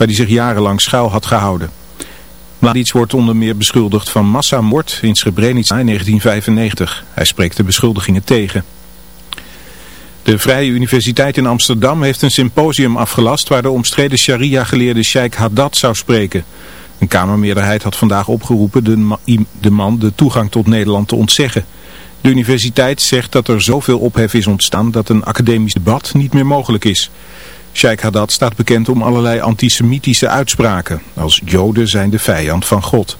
waar hij zich jarenlang schuil had gehouden. Mladic wordt onder meer beschuldigd van massamoord in Srebrenica in 1995. Hij spreekt de beschuldigingen tegen. De Vrije Universiteit in Amsterdam heeft een symposium afgelast waar de omstreden sharia-geleerde Sheikh Haddad zou spreken. Een kamermeerderheid had vandaag opgeroepen de, de man de toegang tot Nederland te ontzeggen. De universiteit zegt dat er zoveel ophef is ontstaan dat een academisch debat niet meer mogelijk is. Sheikh Haddad staat bekend om allerlei antisemitische uitspraken, als joden zijn de vijand van God.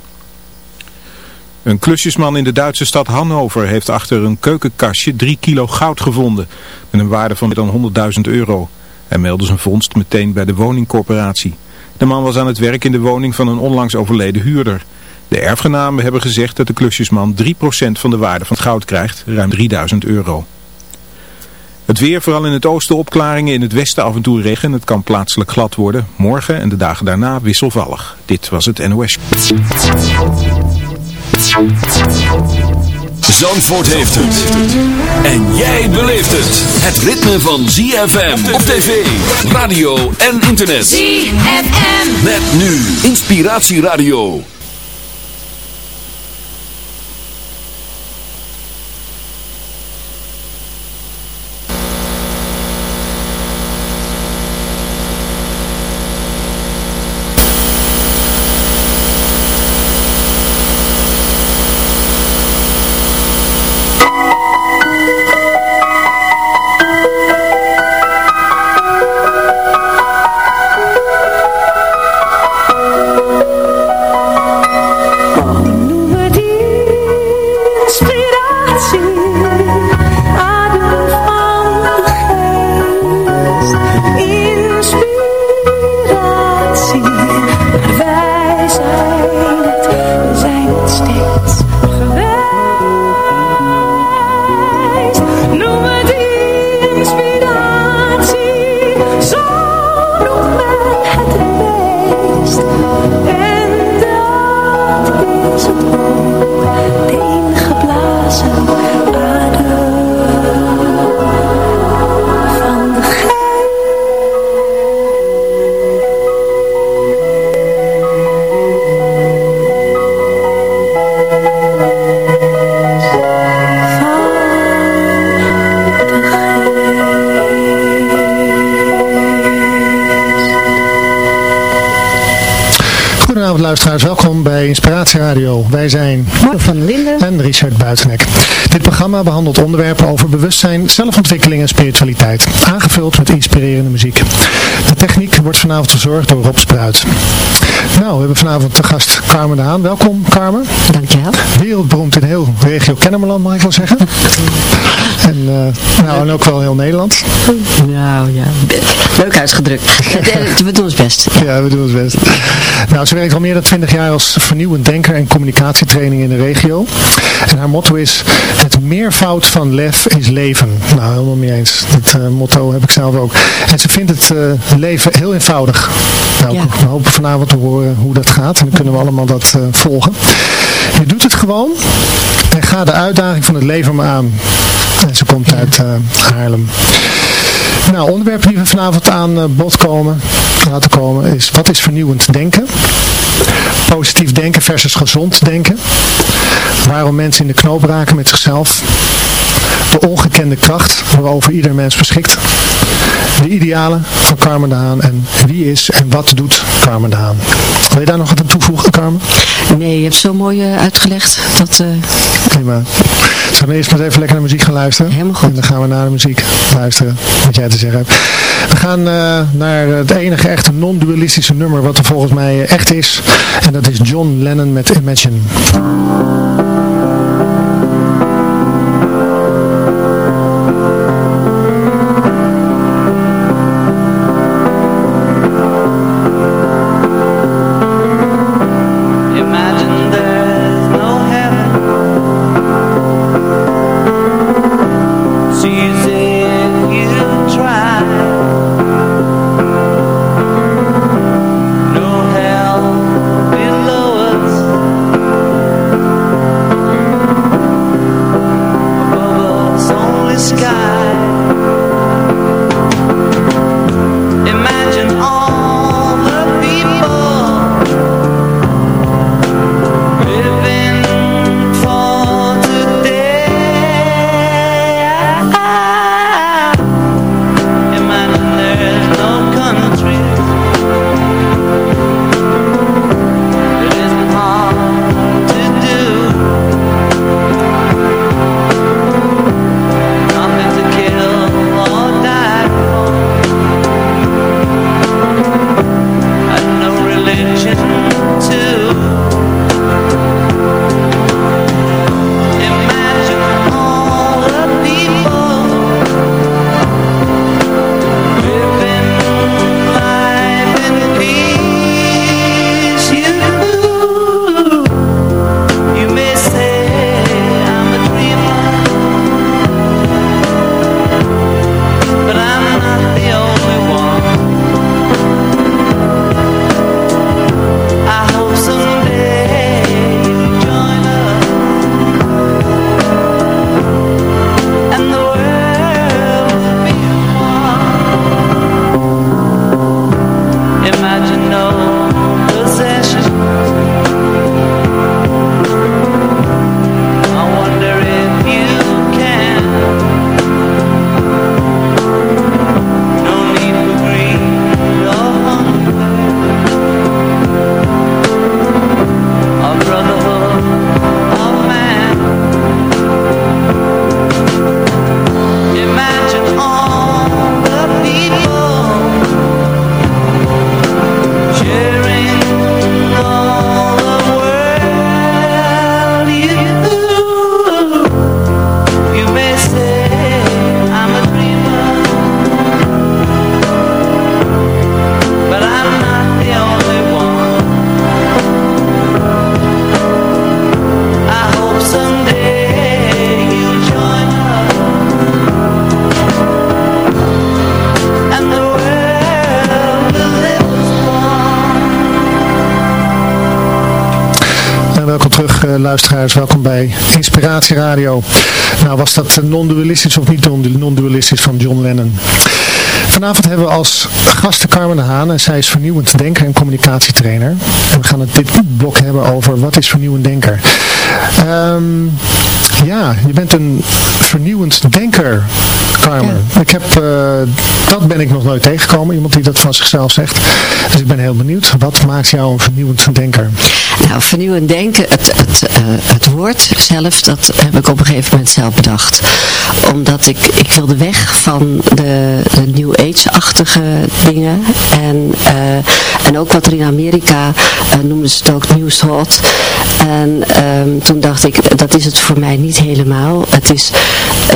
Een klusjesman in de Duitse stad Hannover heeft achter een keukenkastje 3 kilo goud gevonden, met een waarde van meer dan 100.000 euro. Hij meldde zijn vondst meteen bij de woningcorporatie. De man was aan het werk in de woning van een onlangs overleden huurder. De erfgenamen hebben gezegd dat de klusjesman 3% van de waarde van het goud krijgt, ruim 3000 euro. Het weer, vooral in het oosten opklaringen, in het westen af en toe regen. Het kan plaatselijk glad worden. Morgen en de dagen daarna wisselvallig. Dit was het NOS. Zandvoort heeft het. En jij beleeft het. Het ritme van ZFM op tv, radio en internet. ZFM. Met nu Inspiratieradio. Wij zijn Mark van Linden en Richard Buitenek. Dit programma behandelt onderwerpen over bewustzijn, zelfontwikkeling en spiritualiteit. Aangevuld met inspirerende muziek. De techniek wordt vanavond verzorgd door Rob Spruit. Nou, we hebben vanavond de gast Carmen de Haan. Welkom Carmen. Dankjewel. Wereldberoemd in heel regio Kennemerland mag ik wel zeggen. En, uh, nou, en ook wel heel Nederland. Nou ja, leuk uitgedrukt. we doen ons best. Ja. we doen ons best. Nou, ze werkt al meer dan 20 jaar als vernieuwend denker en communicatietraining in de regio. En haar motto is, het meervoud van lef is leven. Nou, helemaal mee eens. Dat uh, motto heb ik zelf ook. En ze vindt het uh, leven heel eenvoudig. Nou, ja. we hopen vanavond te horen hoe dat gaat. En dan kunnen we allemaal dat uh, volgen. Je doet het gewoon. En ga de uitdaging van het leven aan. En ze komt uit uh, Haarlem. Nou, onderwerpen die we vanavond aan uh, bod komen, laten komen is wat is vernieuwend denken? Positief denken versus gezond denken. Waarom mensen in de knoop raken met zichzelf. De ongekende kracht waarover ieder mens beschikt. De idealen van Carmen de Haan en wie is en wat doet Carmen de Haan. Wil je daar nog wat aan toevoegen, Carmen? Nee, je hebt zo mooi uh, uitgelegd. Dat, uh... Prima. Zullen we eerst maar even lekker naar muziek gaan luisteren? Helemaal goed. En dan gaan we naar de muziek luisteren, wat jij te zeggen hebt. We gaan uh, naar het enige echte non-dualistische nummer wat er volgens mij echt is. En dat is John Lennon met Imagine. Welkom bij Inspiratie Radio. Nou, was dat non-dualistisch of niet non-dualistisch van John Lennon? Vanavond hebben we als gasten Carmen de Haan en zij is vernieuwend denker en communicatietrainer. En we gaan het dit blok hebben over wat is vernieuwend denker. Um, ja, je bent een vernieuwend denker, Carmen. Ik heb, uh, dat ben ik nog nooit tegengekomen, iemand die dat van zichzelf zegt. Dus ik ben heel benieuwd, wat maakt jou een vernieuwend denker? Nou, vernieuwend denken, het, het, uh, het woord zelf, dat heb ik op een gegeven moment zelf bedacht. Omdat ik, ik wilde weg van de, de New Age-achtige dingen. En, uh, en ook wat er in Amerika noemden ze het ook New Thought. En um, toen dacht ik, dat is het voor mij niet helemaal. Het is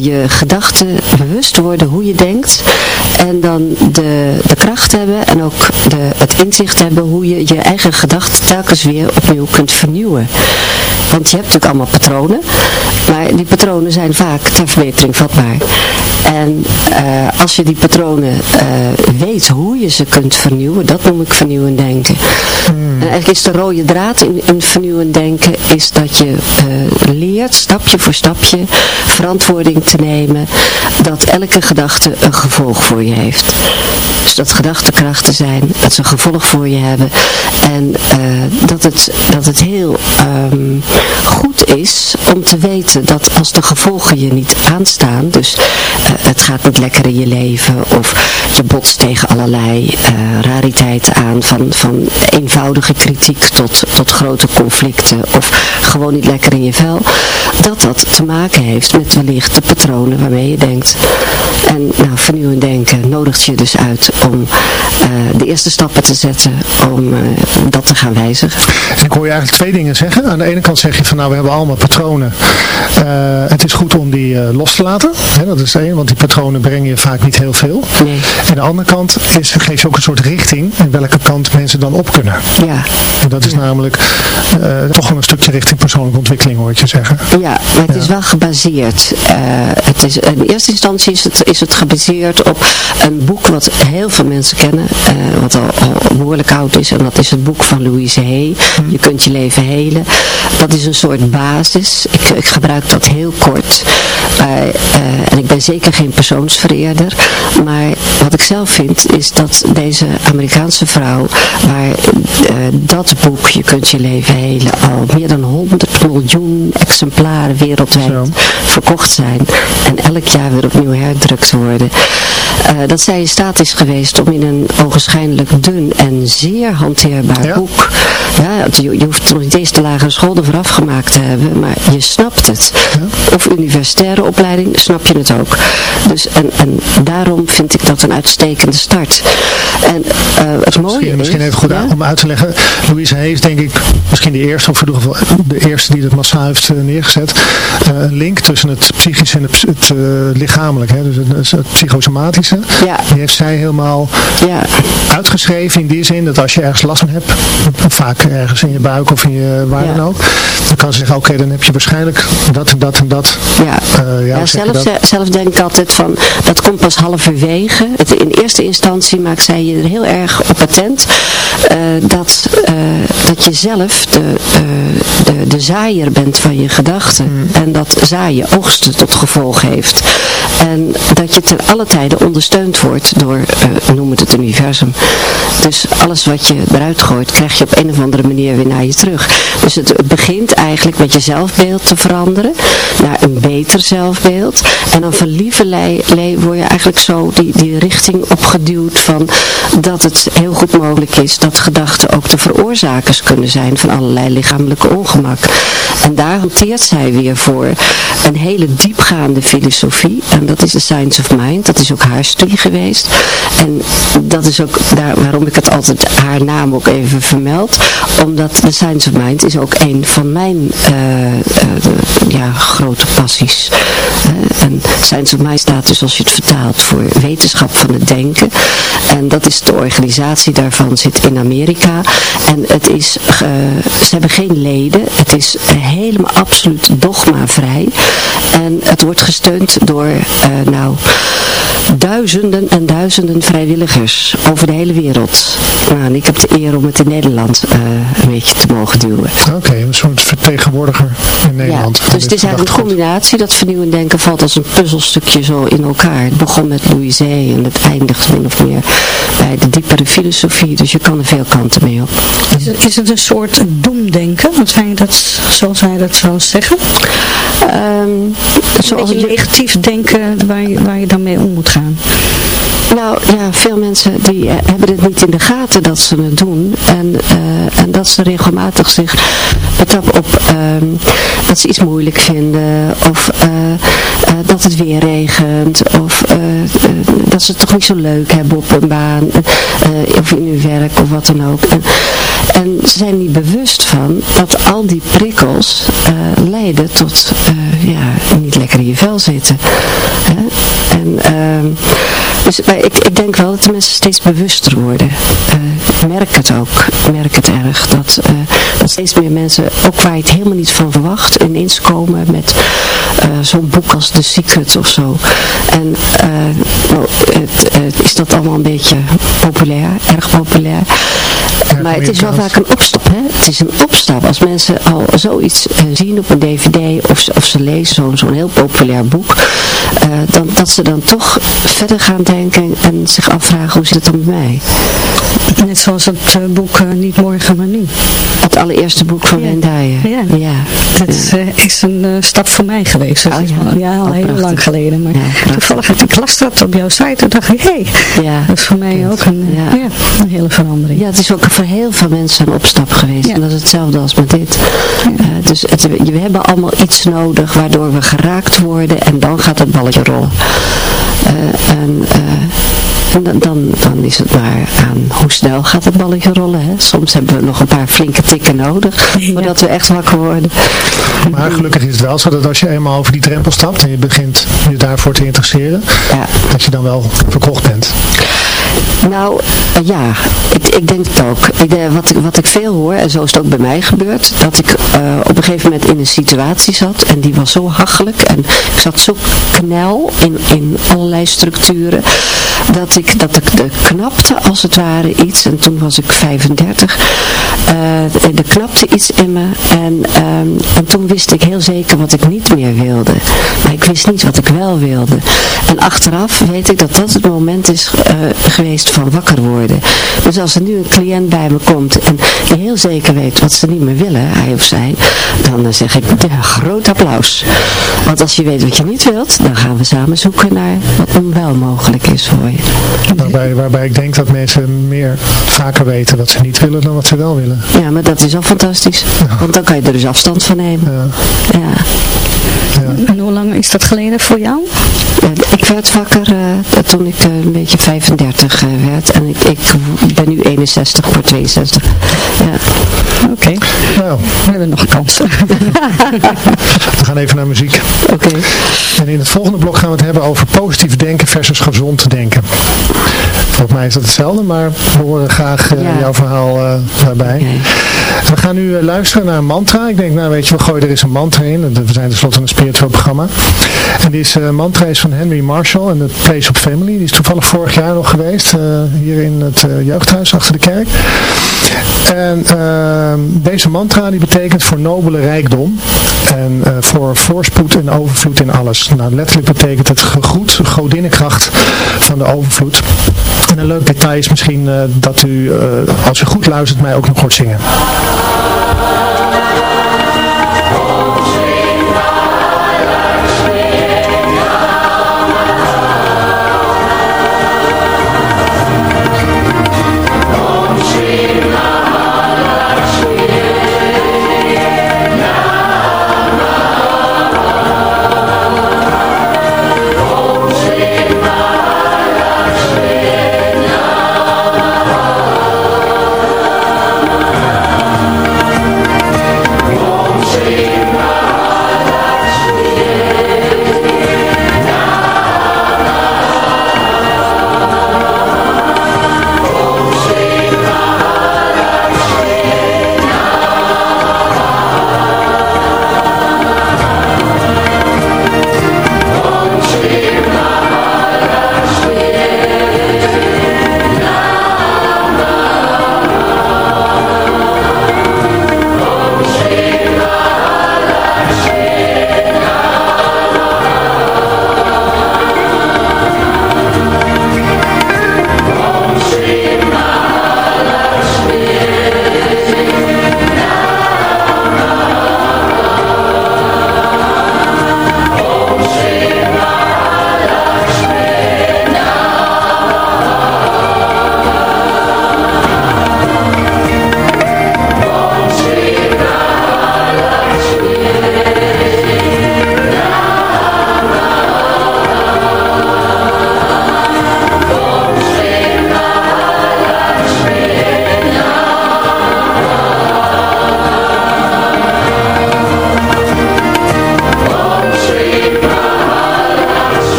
je gedachten bewust worden hoe je denkt. En dan de, de kracht hebben en ook de, het inzicht hebben hoe je je eigen gedachten telkens weer opnieuw kunt vernieuwen. Want je hebt natuurlijk allemaal patronen. Maar die patronen zijn vaak ter verbetering vatbaar. En uh, als je die patronen uh, weet hoe je ze kunt vernieuwen, dat noem ik vernieuwend denken. Hmm. En eigenlijk is de rode draad in, in vernieuwend denken, is dat je uh, leert, stapje voor stapje, verantwoording te nemen, dat elke gedachte een gevolg voor je heeft. Dus dat gedachtekrachten zijn, dat ze een gevolg voor je hebben. En dat, het, dat het heel um, goed is om te weten dat als de gevolgen je niet aanstaan, dus het gaat niet lekker in je leven of je botst tegen allerlei rariteiten aan van, van eenvoudige kritiek tot, tot grote conflicten of gewoon niet lekker in je vel dat dat te maken heeft met wellicht de patronen waarmee je denkt en nou, vernieuwend denken nodigt je dus uit om uh, de eerste stappen te zetten om uh, dat te gaan wijzigen. En ik hoor je eigenlijk twee dingen zeggen. Aan de ene kant zeg je van nou we hebben allemaal patronen. het is goed om die los te laten. Hè, dat is één, want die patronen brengen je vaak niet heel veel. Nee. En de andere kant is, geeft je ook een soort richting in welke kant mensen dan op kunnen. Ja. En dat is namelijk uh, toch wel een stukje richting persoonlijke ontwikkeling hoor ik je zeggen. Ja, maar het ja. is wel gebaseerd. Uh, het is, in eerste instantie is het, is het gebaseerd op een boek wat heel veel mensen kennen. Uh, wat al, al behoorlijk oud is. En dat is het boek van Louise Hay. Hm. Je kunt je leven helen. Dat is een soort basis. Ik, ik gebruik dat heel kort. en ik ben zeker geen persoonsvereerder. Maar wat ik zelf vind is dat deze Amerikaanse vrouw, waar dat boek, Je kunt je leven helen, al meer dan 100 miljoen exemplaren wereldwijd Zo. verkocht zijn. En elk jaar weer opnieuw herdrukt worden. Uh, dat zij in staat is geweest om in een ogenschijnlijk dun en zeer hanteerbaar ja. boek. Ja, je, je hoeft nog niet eens de lagere school ervoor afgemaakt te hebben, maar je snapt het. Ja. Of universitaire opleiding, snap je het ook. Dus en, en daarom vind ik dat een uitstekende start. En uh, het mooie misschien, is... Misschien even goed ja? om uit te leggen. Louise is denk ik misschien de eerste, of in ieder geval de eerste die het massaal heeft uh, neergezet. Uh, een link tussen het psychische en het, het lichamelijk. Hè? Dus het, het psychosomatische. Ja. Die heeft zij helemaal ja. uitgeschreven in die zin dat als je ergens last van hebt, vaak ergens in je buik of in je waar dan ook, dan kan ze zeggen, oké, okay, dan heb je waarschijnlijk dat en dat en dat. Ja, ja zelf, zelf denk ik altijd van, dat komt pas halverwege. Het, in eerste instantie maakt zij je er heel erg op attent uh, dat, uh, dat je zelf de, uh, de, de zaaier bent van je gedachten. Mm. En dat zaaien oogsten tot gevolg heeft. En dat je ten alle tijden ondersteund wordt door, noem het het universum. Dus alles wat je eruit gooit, krijg je op een of andere manier weer naar je terug. Dus het, het begint eigenlijk met je zelfbeeld te veranderen. Naar een beter zelfbeeld. En dan van lieverlei word je eigenlijk zo die, die richting opgeduwd van dat het heel goed mogelijk is dat gedachten ook de veroorzakers kunnen zijn van allerlei lichamelijke ongemak. En daar hanteert zij weer voor een hele diepgaande filosofie. En dat is de Science of Mind. Dat is ook haar studie geweest. En dat is ook daar, waarom ik het altijd haar naam ook even vermeld. Omdat de Science of Mind is ook een van mijn uh, uh, ja, grote passies. Uh, en Science of Mind staat dus als je het vertaalt voor wetenschap van het denken. En dat is de organisatie daarvan zit in Amerika. En het is, ze hebben geen leden. Het is helemaal absoluut dogmavrij. En het wordt gesteund door nou duizenden en duizenden vrijwilligers over de hele wereld. Nou, en ik heb de eer om het in Nederland uh, een beetje te mogen duwen. Oké, een soort vertegenwoordiger in Nederland. Ja, dus het is eigenlijk een combinatie. Dat vernieuwen denken valt als een puzzelstukje zo in elkaar. Het begon met Louis en het eindigt min of meer bij de diepere filosofie. Dus je kan er veel kanten mee op. Is het, is het een soort doemdenken? Wat zou je dat, zoals zij dat zou zeggen? Um, zoals een negatief denken waar je, waar je dan mee om moet gaan. Nou ja, veel mensen die uh, hebben het niet in de gaten dat ze het doen. En, uh, en dat ze regelmatig zich betrappen op uh, dat ze iets moeilijk vinden. Of dat het weer regent. Of dat ze het toch niet zo leuk hebben op hun baan. of in hun werk of wat dan ook. En, en ze zijn niet bewust van dat al die prikkels leiden tot ja, zitten. Hè? En ehm, dus ik, ik denk wel dat de mensen steeds bewuster worden. Uh, merk het ook, merk het erg. Dat, uh, dat steeds meer mensen, ook waar je het helemaal niet van verwacht, ineens komen met uh, zo'n boek als The Secret of zo. En nou, het, is dat allemaal een beetje populair, erg populair. Maar het is wel vaak een opstap, hè? Het is een opstap. Als mensen al zoiets zien op een dvd of, of ze lezen zo'n zo'n heel populair boek, dan, dat ze dan toch verder gaan denken en zich afvragen hoe zit het dan bij mij. Net zoals het uh, boek uh, Niet Morgen Maar Nu. Het allereerste boek van ja. Ja. ja. Dat. Uh, is een stap voor mij geweest. Dus oh, ja. ja, al oh, heel lang geleden. Maar toevallig heb ik las dat op jouw site en dacht ik, hé, hey, ja. dat is voor mij ook een, ja. een hele verandering. Ja, het is ook voor heel veel mensen een opstap geweest. En dat is hetzelfde als met dit. dus het, we hebben allemaal iets nodig waardoor we geraakt worden en dan gaat het balletje rollen. Uh, en, uh, en dan, dan, dan, is het maar aan hoe snel gaat het balletje rollen. Hè? Soms hebben we nog een paar flinke tikken nodig, ja. voordat we echt wakker worden. Maar gelukkig is het wel zo dat als je eenmaal over die drempel stapt en je begint je daarvoor te interesseren, ja. dat je dan wel verkocht bent. Nou, ja, ik, ik, denk het ook. Ik, uh, wat, wat ik veel hoor, en zo is het ook bij mij gebeurd, dat ik uh, op een gegeven moment in een situatie zat en die was zo hachelijk en ik zat zo knel in, in allerlei structuren, dat ik, dat ik de knapte als het ware iets, en toen was ik 35, er knapte iets in me en, um, en toen wist ik heel zeker wat ik niet meer wilde. Maar ik wist niet wat ik wel wilde. En achteraf weet ik dat dat het moment is geweest van wakker worden. Dus als er nu een cliënt bij me komt en die heel zeker weet wat ze niet meer willen, hij of zij, dan uh, zeg ik, ja, groot applaus. Want als je weet wat je niet wilt, dan gaan we samen zoeken naar wat dan wel mogelijk is voor je. Waarbij, waarbij ik denk dat mensen meer vaker weten wat ze niet willen dan wat ze wel willen. Ja, maar dat is al fantastisch. Want dan kan je er dus afstand van nemen. Ja. ja. Ja. En hoe lang is dat geleden voor jou? ik werd wakker uh, toen ik uh, een beetje 35 uh, werd. En ik, ik ben nu 61 voor 62. Ja. Oké. Okay. Nou. We hebben nog een kans. we gaan even naar muziek. Oké. Okay. En in het volgende blok gaan we het hebben over positief denken versus gezond denken. Volgens mij is dat hetzelfde, maar we horen graag ja. jouw verhaal daarbij. Okay. We gaan nu luisteren naar een mantra. Ik denk, nou weet je, we gooien er eens een mantra in. We zijn tenslotte een spiritueel programma. En uh, mantra is van Henry Marshall en het Place of Family. Die is toevallig vorig jaar nog geweest. Hier in het jeugdhuis achter de kerk. En deze mantra die betekent voor nobele rijkdom. En voor voorspoed en overvloed in alles. Nou, letterlijk betekent het gegroet, godinnenkracht van de overvloed. En een leuk detail is misschien dat u, als u goed luistert, mij ook nog hoort zingen.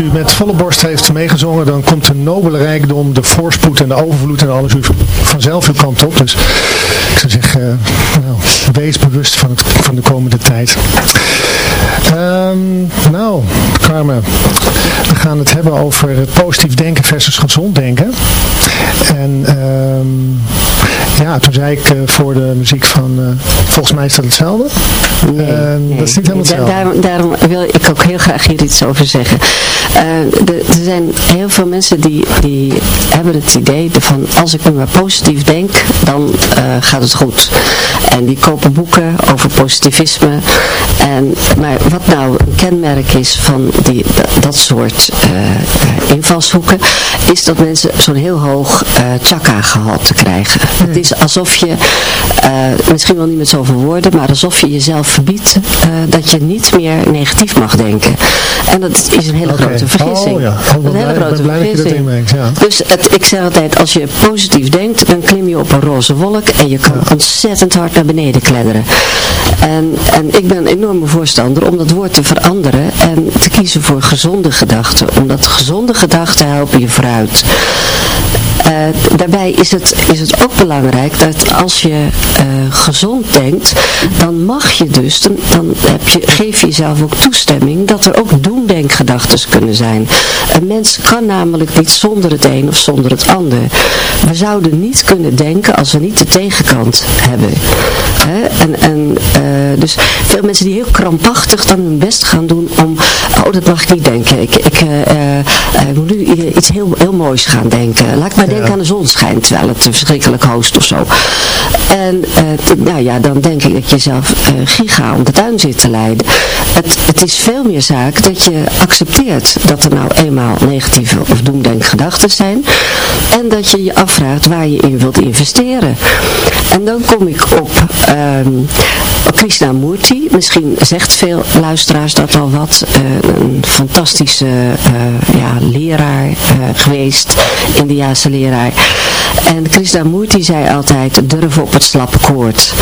U met volle borst heeft meegezongen, dan komt de nobele rijkdom, de voorspoed en de overvloed en alles u vanzelf uw kant op. Dus ik zou zeggen, uh, nou, wees bewust van, van de komende tijd. Carmen, we gaan het hebben over positief denken versus gezond denken. En um, ja, toen zei ik uh, voor de muziek van, uh, volgens mij is dat hetzelfde. Nee, uh, dat is niet helemaal hetzelfde. Daarom, daarom, wil ik ook heel graag hier iets over zeggen. De, er zijn heel veel mensen die, die hebben het idee van als ik nu maar positief denk, dan gaat het goed. En die kopen boeken over positivisme. En, maar wat nou een kenmerk is van die, dat soort invalshoeken, is dat mensen zo'n heel hoog chakra gehalte krijgen. Het is alsof je, uh, misschien wel niet met zoveel woorden, maar alsof je jezelf verbiedt uh, dat je niet meer negatief mag denken. En dat is een hele okay. grote vergissing. Oh, ja. oh, een hele grote vergissing. Ja. Dus het, ik zeg altijd, als je positief denkt, dan klim je op een roze wolk en je kan ja. ontzettend hard naar beneden kledderen. En, en ik ben een enorme voorstander om dat woord te veranderen en te kiezen voor gezonde gedachten. Omdat gezonde gedachten helpen je vooruit. Uh, daarbij is het, is het ook belangrijk dat als je uh, gezond denkt, dan mag je dus, dan, dan heb je, geef je jezelf ook toestemming dat er ook doemdenkgedachten kunnen zijn. Een mens kan namelijk niet zonder het een of zonder het ander. We zouden niet kunnen denken als we niet de tegenkant hebben. Hè? En, en uh, dus veel mensen die heel krampachtig dan hun best gaan doen om, oh dat mag ik niet denken. Ik, ik moet nu iets heel, heel moois gaan denken. Laat ik maar denken aan de zon schijnt, terwijl het verschrikkelijk hoost of zo. En uh, nou ja, dan denk ik dat je zelf uh, giga om de tuin zit te leiden. Het, het is veel meer zaak dat je accepteert dat er nou eenmaal negatieve of doemdenkgedachten zijn. En dat je je afvraagt waar je in wilt investeren. En dan kom ik op um, Krishnamurti. Misschien zegt veel luisteraars dat al wat. Uh, een fantastische ja, leraar geweest. Indiaanse leraar. right. En Krishnamurti zei altijd, durf op het slappe koord.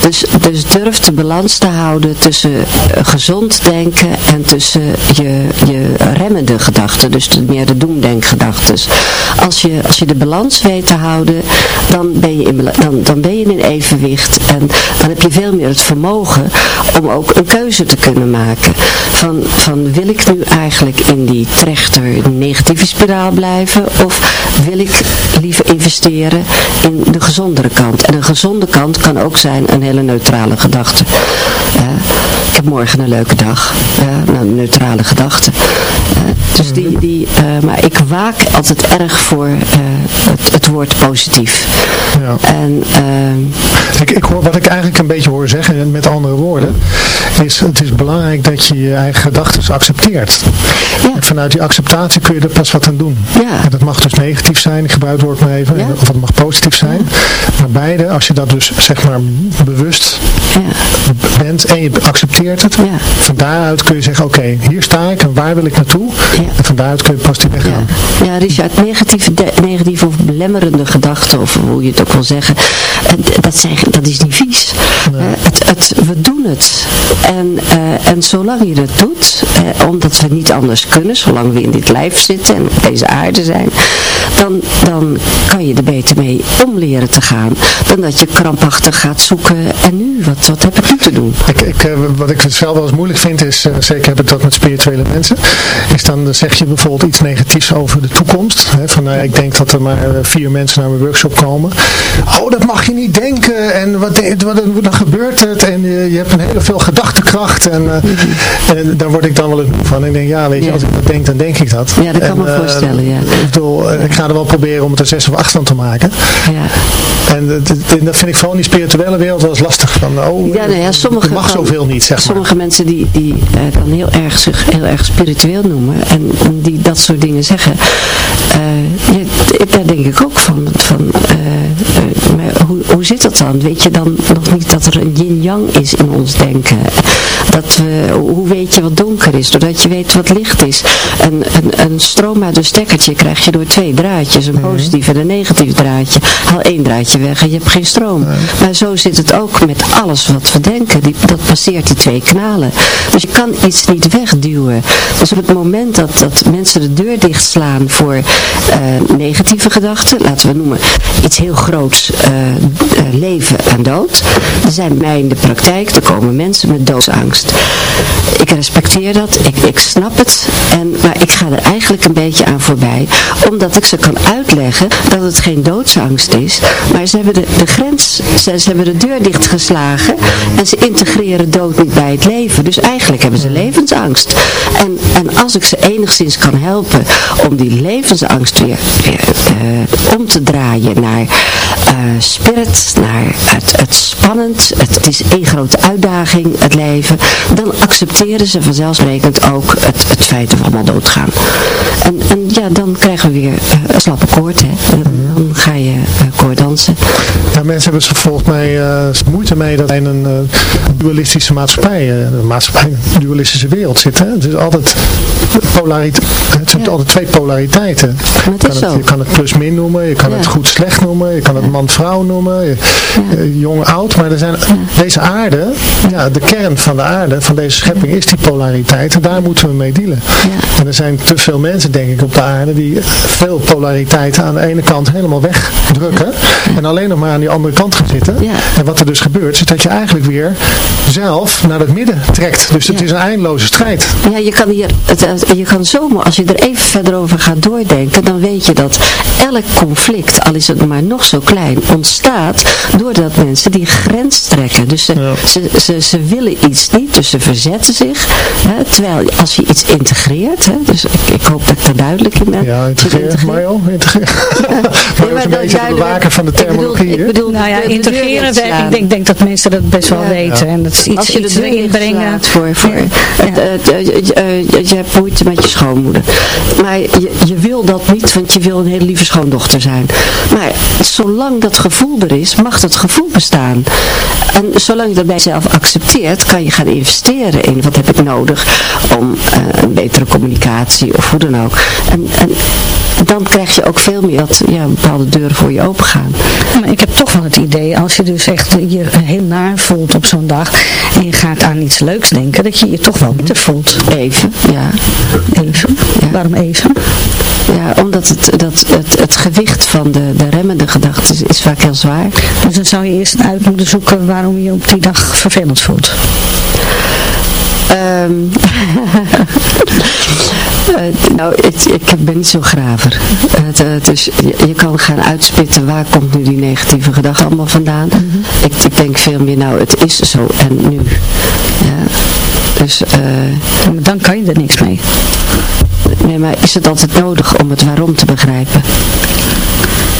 Dus, dus durf de balans te houden tussen gezond denken en tussen je, je remmende gedachten. Dus meer de doemdenkgedachten. Als je, als je de balans weet te houden, dan ben, je in, dan, dan ben je in evenwicht. En dan heb je veel meer het vermogen om ook een keuze te kunnen maken. Van, van wil ik nu eigenlijk in die trechter negatieve spiraal blijven? Of wil ik liever investeren in de gezondere kant. En een gezonde kant kan ook zijn een hele neutrale gedachte. Ik heb morgen een leuke dag. Uh, nou, neutrale gedachte. Dus die, die, maar ik waak altijd erg voor het, het, woord positief. Ja. En, ik, ik hoor, wat ik eigenlijk een beetje hoor zeggen, met andere woorden, is het is belangrijk dat je je eigen gedachten accepteert. Ja. En vanuit die acceptatie kun je er pas wat aan doen. Ja. En dat mag dus negatief zijn, ik gebruik het woord maar even, Ja. of het mag positief zijn. Maar beide, als je dat dus zeg maar bewust ja. bent en je accepteert het, Ja. van daaruit kun je zeggen, oké, hier sta ik en waar wil ik naartoe? Ja. En van daaruit kun je positief weggaan. Ja, ja Richard, negatieve, de- negatieve of belemmerende gedachten, of hoe je het ook wil zeggen, dat, zijn, dat is niet vies. Nee. Eh, het, het, we doen het. En, eh, en zolang je dat doet, eh, omdat we niet anders kunnen, zolang we in dit lijf zitten en op deze aarde zijn, dan, dan kan je er beter mee om leren te gaan, dan dat je krampachtig gaat zoeken, en nu, wat, wat heb ik nu te doen? Ik, ik, wat ik zelf wel eens moeilijk vind is, zeker heb ik dat met spirituele mensen, is dan zeg je bijvoorbeeld iets negatiefs over de toekomst. Hè, van nou, ik denk dat er maar eh, vier mensen naar mijn workshop komen. Oh, dat mag je niet denken en wat, de- wat, dan gebeurt het en je, je hebt een hele veel gedachtekracht en, eh, en daar word ik dan wel eens van. Ik denk, ja weet je, Ja. als ik dat denk, dan denk ik dat. Ja, dat kan En, me eh, voorstellen, ja. Ik bedoel, eh, ik ga er wel proberen om het een zes of acht van te maken. Ja. En dat, vind ik vooral in die spirituele wereld wel eens lastig. Van, oh, Ja, nou ja, sommige mag zoveel niet, zeg maar. Sommige mensen die, die eh, dan heel erg zich heel erg spiritueel noemen die dat soort dingen zeggen. eh, daar denk ik ook van, van maar hoe, hoe zit dat dan? Weet je dan nog niet dat er een yin-yang is in ons denken? Dat we, hoe weet je wat donker is? Doordat je weet wat licht is. Een, een, een stroom uit een stekkertje krijg je door twee draadjes. Een positief en een negatief draadje. Haal één draadje weg en je hebt geen stroom. Maar zo zit het ook met alles wat we denken. Die, dat passeert die twee kanalen. Dus je kan iets niet wegduwen. Dus op het moment dat, dat mensen de deur dichtslaan voor uh, negatieve gedachten, laten we noemen iets heel groots, uh, uh, leven en dood. Er zijn mij in de praktijk, er komen mensen met doodsangst. Ik respecteer dat, ik, ik snap het, en, maar ik ga er eigenlijk een beetje aan voorbij, omdat ik ze kan uitleggen dat het geen doodsangst is, maar ze hebben de, grens, ze, ze hebben de deur dichtgeslagen en ze integreren dood niet bij het leven. Dus eigenlijk hebben ze levensangst. En, en als ik ze enigszins kan helpen om die levensangst weer, weer om te draaien naar uh, spirit, naar het, het spannend, het, is één grote uitdaging, het leven, dan accepteren ze vanzelfsprekend ook het, het feit dat we allemaal doodgaan. En, en ja, dan krijgen we weer uh, een slappe koord, hè. En dan ga je uh, koorddansen. Ja, mensen hebben volgens mij moeite mee dat in een dualistische maatschappij, een maatschappij, een dualistische wereld zit. Hè? Het is altijd polariteit, het zijn ja. altijd twee polariteiten. Je kan, het, je kan het plus-min noemen, je kan ja. het goed-slecht noemen, je kan het man-vrouw noemen, je, ja. jong-oud, maar er zijn, deze aarde, ja, de kern van de aarde, van deze schepping is die polariteit en daar moeten we mee dealen. En er zijn te veel mensen, denk ik, op de aarde die veel polariteiten aan de ene kant helemaal wegdrukken en alleen nog maar aan die andere kant gaan zitten. En wat er dus gebeurt, is dat je eigenlijk weer zelf naar het midden trekt. Dus het is een eindeloze strijd. Ja, je kan hier, het, je kan zomaar, als je er even verder over gaat doordenken, dan weet je dat elk conflict, al is het maar nog zo klein, ontstaat doordat mensen die grens trekken. Dus ze, ja. ze, ze, ze, willen iets niet, dus ze verzetten zich. Hè, terwijl als je iets integreert, hè, dus ik, ik hoop dat ik daar duidelijk in ben. Ja, integreer, Mario, integreer. Ja. maar ja, een beetje de bewaker van de terminologie. Ik bedoel, ik bedoel nou ja, integreren, ik denk, denk dat mensen dat best wel weten. En dat is iets, als je iets er inbrengen voor, voor je hebt moeite met je schoonmoeder. Maar je, je wil dat niet, want je wil een hele lieve schoondochter zijn. Maar zolang dat gevoel er is, mag dat gevoel bestaan. En zolang je dat bij jezelf accepteert, kan je gaan investeren in wat heb ik nodig om uh, een betere communicatie of hoe dan ook. En, en dan krijg je ook veel meer dat ja, bepaalde deuren voor je open gaan. Maar ik heb toch wel het idee, als je dus echt je heel naar voelt op zo'n dag en je gaat aan iets leuks denken, dat je je toch wel beter voelt. Even, ja. Even? Ja. Waarom even? Ja, omdat het, dat, het, het gewicht van de, de remmende gedachten is, is vaak heel zwaar. Dus dan zou je eerst uit moeten zoeken waarom je op die dag vervelend voelt. Um, uh, nou, ik, ik ben niet zo'n graver. Uh, dus je, je, kan gaan uitspitten waar komt nu die negatieve gedachte allemaal vandaan. Mm -hmm. ik, ik, denk veel meer, nou het is zo en nu. Ja. Dus, maar dan kan je er niks mee. Nee, maar is het altijd nodig om het waarom te begrijpen?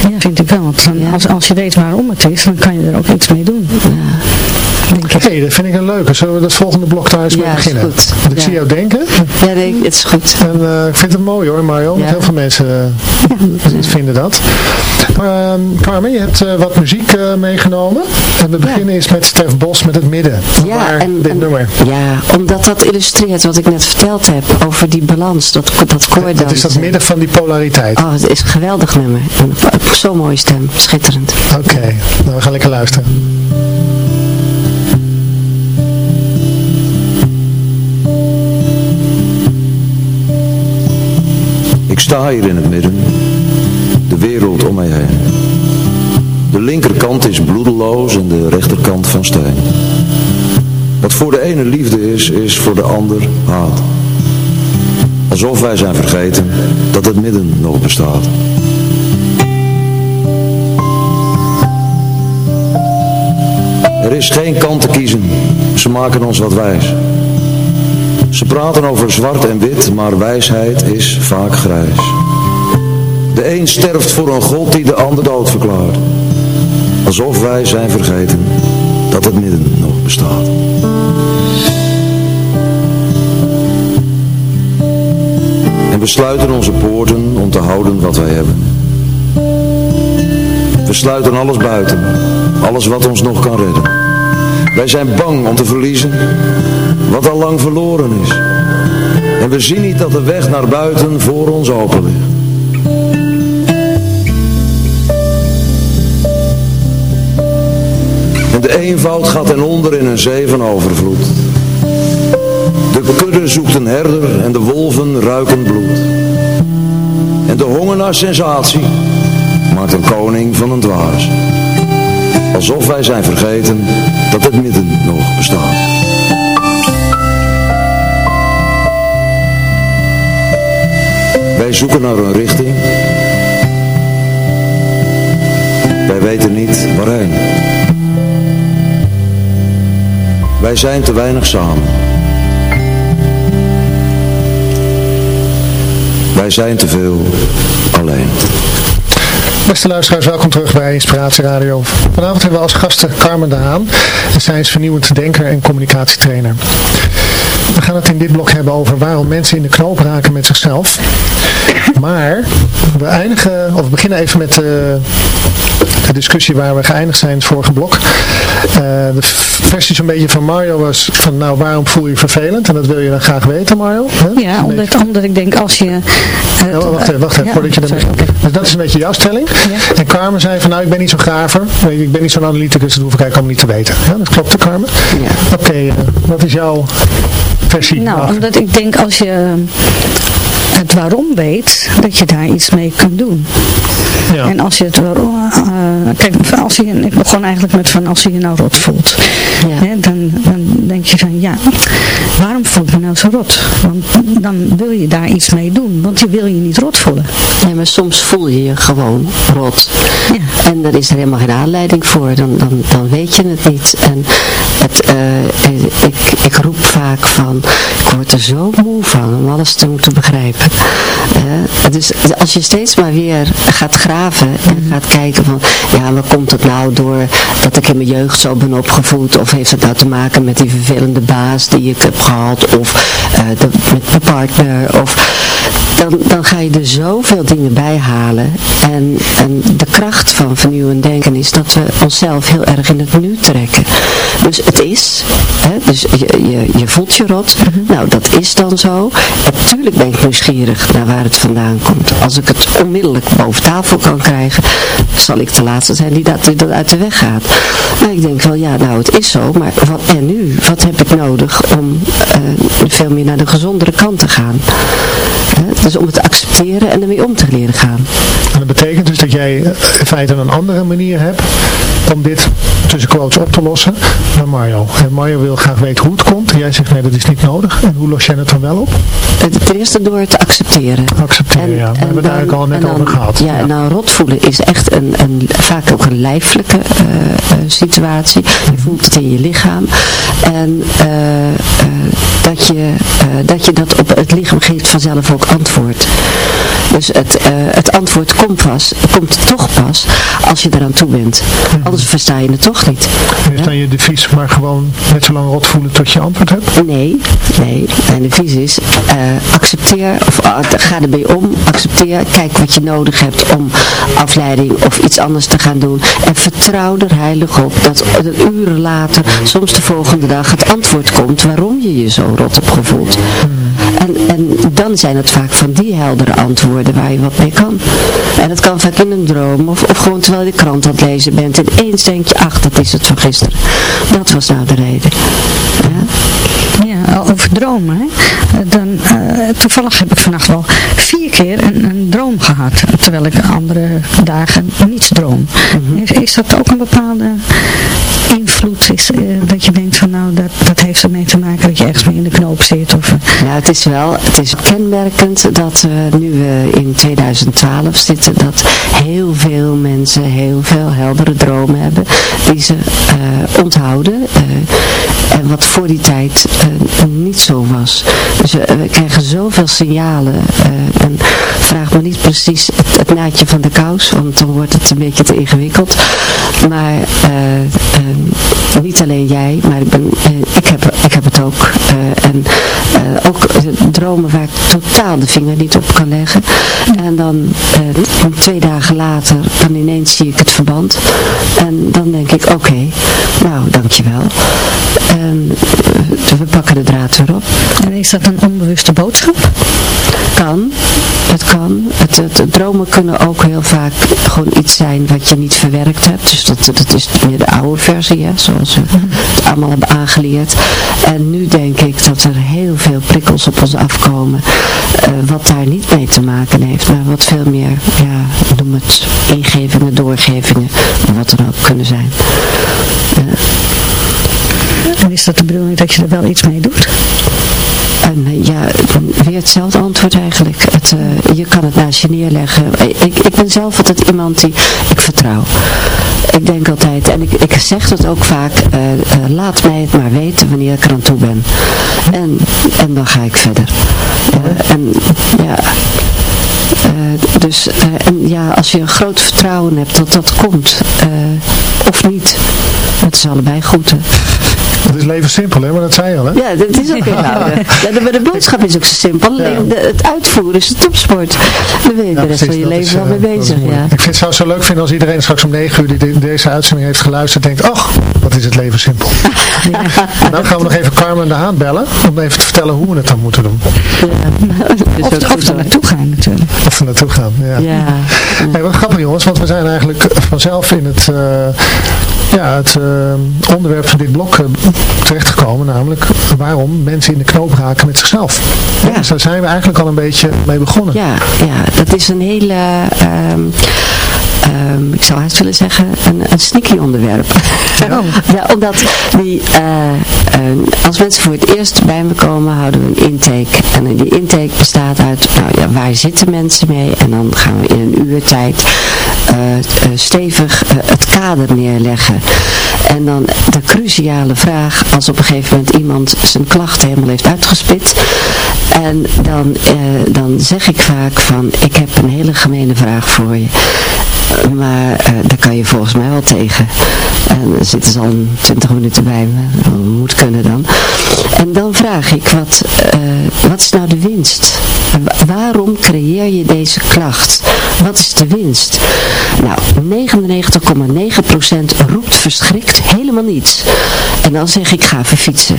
Ja, vind ik wel. Want dan, ja. als, als je weet waarom het is, dan kan je er ook iets mee doen. Ja. Hey, dat vind ik een leuke. Zullen we dat volgende blok thuis ja, beginnen? Goed. Want ik ja. zie jou denken. Ja, nee, het is goed. En uh, ik vind het mooi hoor, Mario. Want heel veel mensen uh, vinden dat. Uh, Carmen, je hebt uh, wat muziek meegenomen. En we beginnen eens met Stef Bos met het midden. Ja, en, dit en, nummer. Ja, omdat dat illustreert wat ik net verteld heb over die balans, dat, dat koordans. Het is dat midden van die polariteit. Oh, het is een geweldig nummer. Zo'n mooie stem, schitterend. Oké, okay. nou we gaan lekker luisteren. Sta hier in het midden, de wereld om mij heen. De linkerkant is bloedeloos en de rechterkant van steen. Wat voor de ene liefde is, is voor de ander haat. Alsof wij zijn vergeten dat het midden nog bestaat. Er is geen kant te kiezen, ze maken ons wat wijs. Ze praten over zwart en wit, maar wijsheid is vaak grijs. De een sterft voor een god die de ander dood verklaart. Alsof wij zijn vergeten dat het midden nog bestaat. En we sluiten onze poorten om te houden wat wij hebben. sluiten alles buiten. Alles wat ons nog kan redden. Wij zijn bang om te verliezen wat al lang verloren is. En we zien niet dat de weg naar buiten voor ons open ligt. En de eenvoud gaat ten onder in een zee van overvloed. De kudde zoekt een herder en de wolven ruiken bloed. En de honger naar sensatie maakt een koning van een dwaas. Alsof wij zijn vergeten dat het midden nog bestaat. Wij zoeken naar een richting. Wij weten niet waarheen. Wij zijn te weinig samen. Wij zijn te veel alleen. Beste luisteraars, welkom terug bij Inspiratie Radio. Vanavond hebben we als gasten Carmen de Haan. Zij is vernieuwend denker en communicatietrainer. We gaan het in dit blok hebben over waarom mensen in de knoop raken met zichzelf. Maar we eindigen, of we beginnen even met de, de discussie waar we geëindigd zijn in het vorige blok. Uh, de versie zo'n beetje van Mario was van nou waarom voel je je vervelend? En dat wil je dan graag weten Mario. Hè? Ja, omdat, omdat ik denk als je... Uh, oh, wacht even, wacht even, ja, voordat je dan... Dus dat is een beetje jouw stelling. Ja. En Carmen zei van nou ik ben niet zo graver. Ik ben niet zo'n analyticus, dat hoef ik eigenlijk allemaal niet te weten. Ja, dat klopt hè Carmen? Ja. Oké, okay, uh, wat is jouw versie? Nou, omdat ik denk als je het waarom weet, dat je daar iets mee kan doen. Ja. En als je het waarom, uh, kijk, als je, ik begon eigenlijk met van als je je nou rot voelt, ja. hè, dan, dan denk je van ja, waarom voel ik me nou zo rot? Want dan wil je daar iets mee doen, want je wil je niet rot voelen. Nee, maar soms voel je je gewoon rot. Ja. En er is er helemaal geen aanleiding voor, dan, dan, dan weet je het niet. En het, uh, ik, ik roep vaak van, ik word er zo moe van om alles te moeten begrijpen. Uh, dus als je steeds maar weer gaat graven en gaat kijken van, ja, waar komt het nou door dat ik in mijn jeugd zo ben opgevoed? Of heeft het nou te maken met die vervelende baas die ik heb gehad? Of uh, de, met mijn partner? Of dan, dan ga je er zoveel dingen bij halen. En, en de kracht van vernieuwend denken is dat we onszelf heel erg in het nu trekken. Dus het is, hè, dus je, je, je voelt je rot. Nou, dat is dan zo. Natuurlijk ben ik nieuwsgierig naar waar het vandaan komt. Als ik het onmiddellijk boven tafel kan krijgen, zal ik de laatste zijn die dat, die dat uit de weg gaat. Maar ik denk wel, ja, nou, het is zo. Maar wat, en nu? Wat heb ik nodig om uh, veel meer naar de gezondere kant te gaan? Dus om het te accepteren en ermee om te leren gaan. En dat betekent dus dat jij in feite een andere manier hebt om dit tussen quotes op te lossen dan Mario. En Mario wil graag weten hoe het komt. En jij zegt nee, dat is niet nodig. En hoe los jij het dan wel op? Ten eerste door het accepteren. Accepteren, en, ja. We hebben het eigenlijk al net dan, over gehad. Ja, ja, nou rot voelen is echt een, een vaak ook een lijfelijke uh, situatie. Je voelt het in je lichaam. En uh, uh, dat, je, dat je dat op het lichaam geeft vanzelf ook antwoord. Dus het, het antwoord komt, pas, komt toch pas als je eraan toe bent. Hmm. Anders versta je het toch niet. En is dan je devies maar gewoon net zo lang rot voelen tot je antwoord hebt? Nee, nee. Mijn devies is accepteer, of ga erbij om, accepteer, kijk wat je nodig hebt om afleiding of iets anders te gaan doen. En vertrouw er heilig op dat uren later, soms de volgende dag, het antwoord komt waarom je je zo rot hebt gevoeld. En, en dan zijn het vaak van die heldere antwoorden waar je wat mee kan. En dat kan vaak in een droom of, of gewoon terwijl je de krant aan het lezen bent. En eens denk je, ach dat is het van gisteren. Dat was nou de reden. Ja. Ja, over dromen. Hè? Dan, uh, toevallig heb ik vannacht wel vier keer een, een, droom gehad. Terwijl ik andere dagen niets droom. Mm -hmm. is, is, dat ook een bepaalde invloed? Is, uh, dat je denkt van nou, dat, dat heeft ermee te maken dat je ergens mee in de knoop zit? Of, uh... Nou, het is wel het is kenmerkend dat nu we in 2012 zitten, dat heel veel mensen heel veel heldere dromen hebben die ze onthouden. en wat voor die tijd niet zo was. Dus we, we krijgen zoveel signalen. En vraag me niet precies het, naadje van de kous, want dan wordt het een beetje te ingewikkeld. Maar uh, niet alleen jij, maar ik, ben, ik, heb, ik heb het ook. en ook dromen waar ik totaal de vinger niet op kan leggen. En dan twee dagen later, dan ineens zie ik het verband. En dan denk ik, oké, nou, dankjewel. En we pakken de draad weer op. En is dat een onbewuste boodschap? Kan, het kan. Het, het, dromen kunnen ook heel vaak gewoon iets zijn wat je niet verwerkt hebt. Dus dat, dat is meer de oude versie, hè, zoals we het allemaal hebben aangeleerd. En nu denk ik dat er heel veel prikkels op ons afkomen, uh, wat daar niet mee te maken heeft, maar wat veel meer, ja, noem het ingevingen, doorgevingen, wat er ook kunnen zijn. Uh, en is dat de bedoeling dat je er wel iets mee doet? En eh, ja, weer hetzelfde antwoord eigenlijk. Het, uh, je kan het naast je neerleggen. Ik, ik ben zelf altijd iemand die ik vertrouw. Ik denk altijd, en ik, ik zeg het ook vaak, uh, laat mij het maar weten wanneer ik er aan toe ben. En, en dan ga ik verder. en ja... Dus, en ja, als je een groot vertrouwen hebt dat dat komt, of niet, het is allebei goed. Dat is leven simpel, hè? Maar dat zei je al, hè? Ja, dat is ook eenvoudig. ja, de, de boodschap is ook zo simpel. Alleen de, het uitvoeren is de topsport. Daar ben je de rest van je leven wel mee bezig, ja. Ik vind, zou het zo leuk vinden als iedereen straks om 9 uur die deze uitzending heeft geluisterd denkt, ach, wat is het leven simpel. ja. Dan gaan we nog even Carmen de Haan bellen om even te vertellen hoe we het dan moeten doen. Ja. Of, of er naartoe gaan natuurlijk. Of er naartoe gaan, ja. ja. Hey, wat grappig jongens, want we zijn eigenlijk vanzelf in het, uh, ja, het uh, onderwerp van dit blok uh, terechtgekomen, namelijk waarom mensen in de knoop raken met zichzelf. Ja. Dus daar zijn we eigenlijk al een beetje mee begonnen. Ja, ja dat is een hele... Um, um, ik zou haast willen zeggen, een, een sneaky onderwerp. Ja. ja omdat die, uh, uh, als mensen voor het eerst bij me komen, houden we een intake. En die intake bestaat uit, nou ja, waar zitten mensen mee? En dan gaan we in een uur tijd uh, stevig het kader neerleggen. En dan de cruciale vraag, als op een gegeven moment iemand zijn klachten helemaal heeft uitgespit. En dan, dan zeg ik vaak van, ik heb een hele gemene vraag voor je. Maar uh, daar kan je volgens mij wel tegen. En er zitten ze al 20 minuten bij me. Dat moet kunnen dan. En dan vraag ik, wat, uh, wat is nou de winst? Waarom creëer je deze klacht? Wat is de winst? Nou, 99,9% roept verschrikt helemaal niets. En dan zeg ik, ga even fietsen.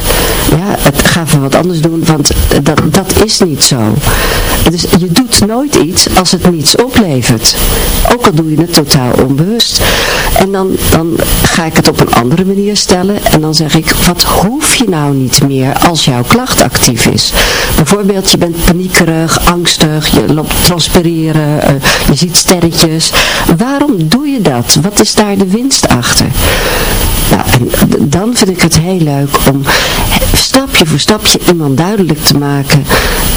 Ja, ga even wat anders doen, want dat, dat is niet zo. Dus je doet nooit iets als het niets oplevert. Ook al doe je het totaal onbewust. En dan, dan ga ik het op een andere manier stellen. En dan zeg ik, wat hoef je nou niet meer als jouw klacht actief is? Bijvoorbeeld, je bent paniekerig, angstig, je loopt transpireren, uh, je ziet sterretjes. Waarom doe je dat? Wat is daar de winst achter? Nou, en dan vind ik het heel leuk om stapje voor stapje iemand duidelijk te maken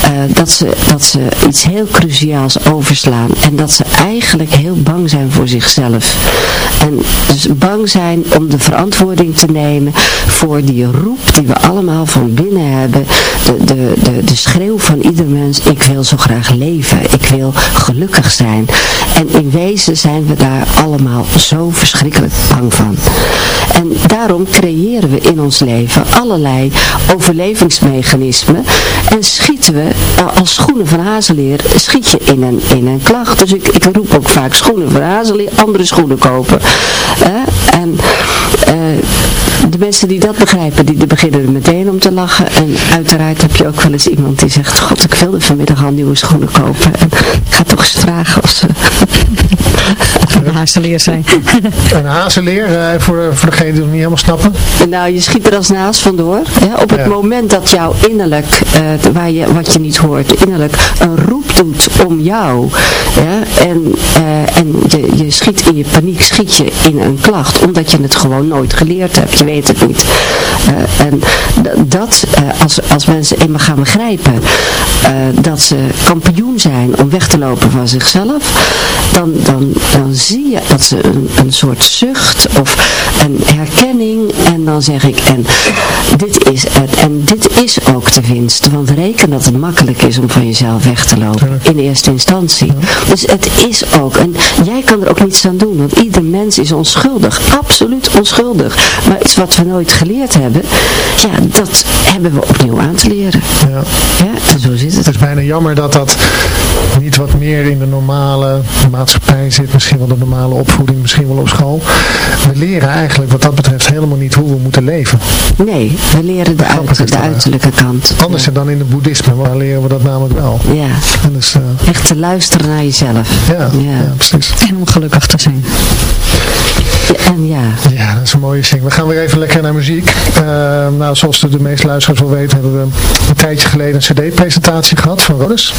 uh, dat, ze, dat ze iets heel cruciaals overslaan. En dat ze eigenlijk heel bang zijn voor zichzelf. En dus bang zijn om de verantwoording te nemen voor die roep die we allemaal van binnen hebben. De, de, de, de schreeuw van ieder mens, ik wil zo graag leven. Ik wil gelukkig zijn. En in wezen zijn we daar allemaal zo verschrikkelijk bang van. En daarom creëren we in ons leven allerlei overlevingsmechanismen. En schieten we, als schoenen van hazeleer, schiet je in een, in een klacht. Dus ik, ik roep ook vaak schoenen van hazeleer, andere schoenen kopen. En uh, de mensen die dat begrijpen, die beginnen er meteen om te lachen. En uiteraard heb je ook wel eens iemand die zegt, god ik wilde vanmiddag al nieuwe schoenen kopen. En ik ga toch eens vragen of ze... een hazeleer zijn. een hazeleer, uh, voor, voor degene die het niet helemaal snappen? Nou, je schiet er als naast vandoor. Hè? Op het ja. moment dat jouw innerlijk, uh, waar je, wat je niet hoort, innerlijk een roep doet om jou. Ja? En, uh, en je, je schiet in je paniek, schiet je in een klacht, omdat je het gewoon nooit geleerd hebt. Je weet het niet. en dat, als, als mensen eenmaal gaan begrijpen dat ze kampioen zijn om weg te lopen van zichzelf, dan, dan, dan zie je dat ze een, een soort zucht of een herkenning en dan zeg ik en dit is het en dit is ook de winst. Want reken dat het makkelijk is om van jezelf weg te lopen in eerste instantie. Dus het is ook en jij kan er ook niets aan doen want ieder mens is onschuldig absoluut onschuldig. Maar iets wat we nooit geleerd hebben, ja, dat hebben we opnieuw aan te leren. Ja. ja zo zit het. Het is bijna jammer dat dat niet wat meer in de normale maatschappij zit, misschien wel de normale opvoeding, misschien wel op school. We leren eigenlijk wat dat betreft helemaal niet hoe we moeten leven. Nee, we leren de, uit, de uiterlijke kant. Anders dan in het boeddhisme, waar leren we dat namelijk wel. Ja, en dus, uh, echt te luisteren naar jezelf. Ja, ja. precies. En om gelukkig te zijn. En ja. Ja, dat is een mooie zing. We gaan weer even lekker naar muziek. Uh, nou, zoals de, de meeste luisteraars wel weten, hebben we een tijdje geleden een cd-presentatie gehad van Rodes.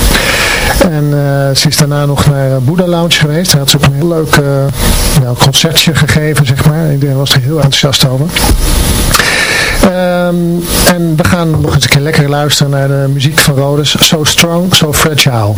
En uh, ze is daarna nog naar Buddha Lounge geweest. Daar had ze ook een heel leuk nou, concertje gegeven, zeg maar. Iedereen was er heel enthousiast over. Um, en we gaan nog eens een keer lekker luisteren naar de muziek van Rodes. So Strong, So Fragile.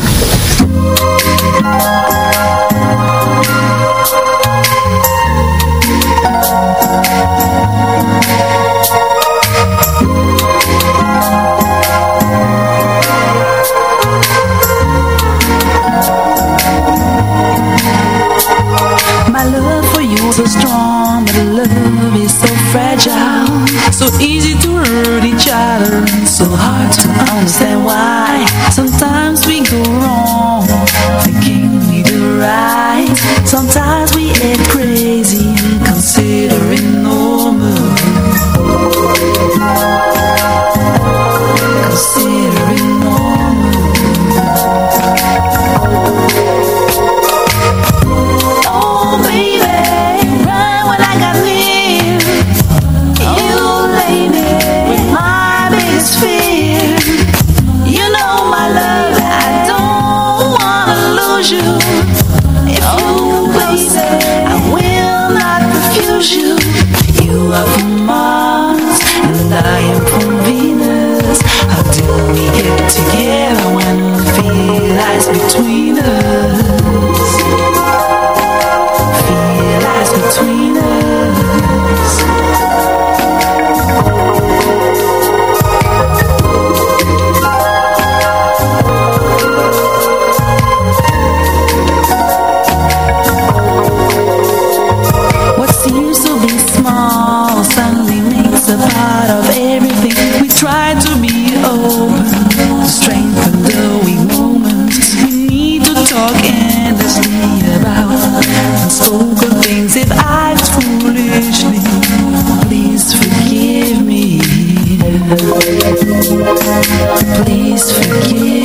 To me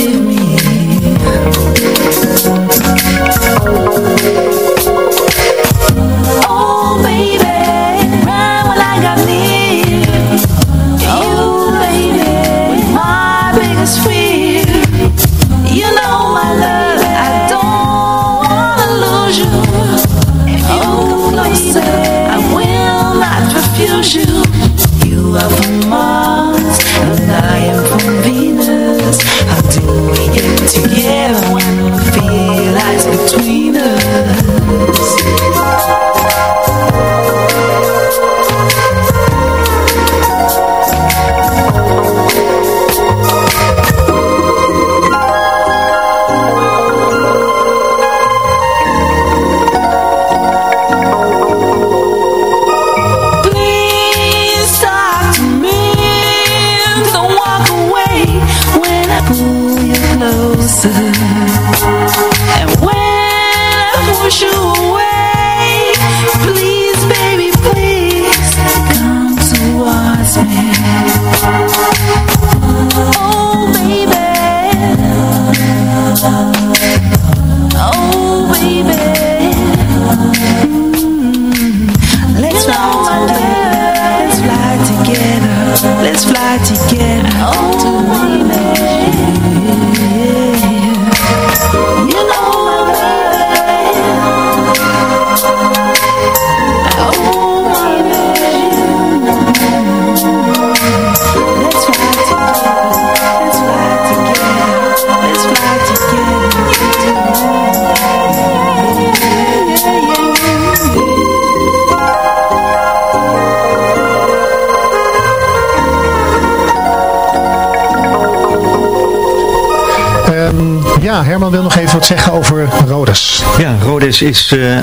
wat zeggen over Rhodes. Ja, Rhodes is uh,